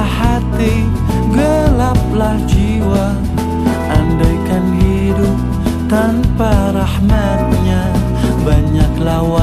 gelaplah hati, gelaplah jiwa Andaikan hidup tanpa rahmatnya Banyak lawan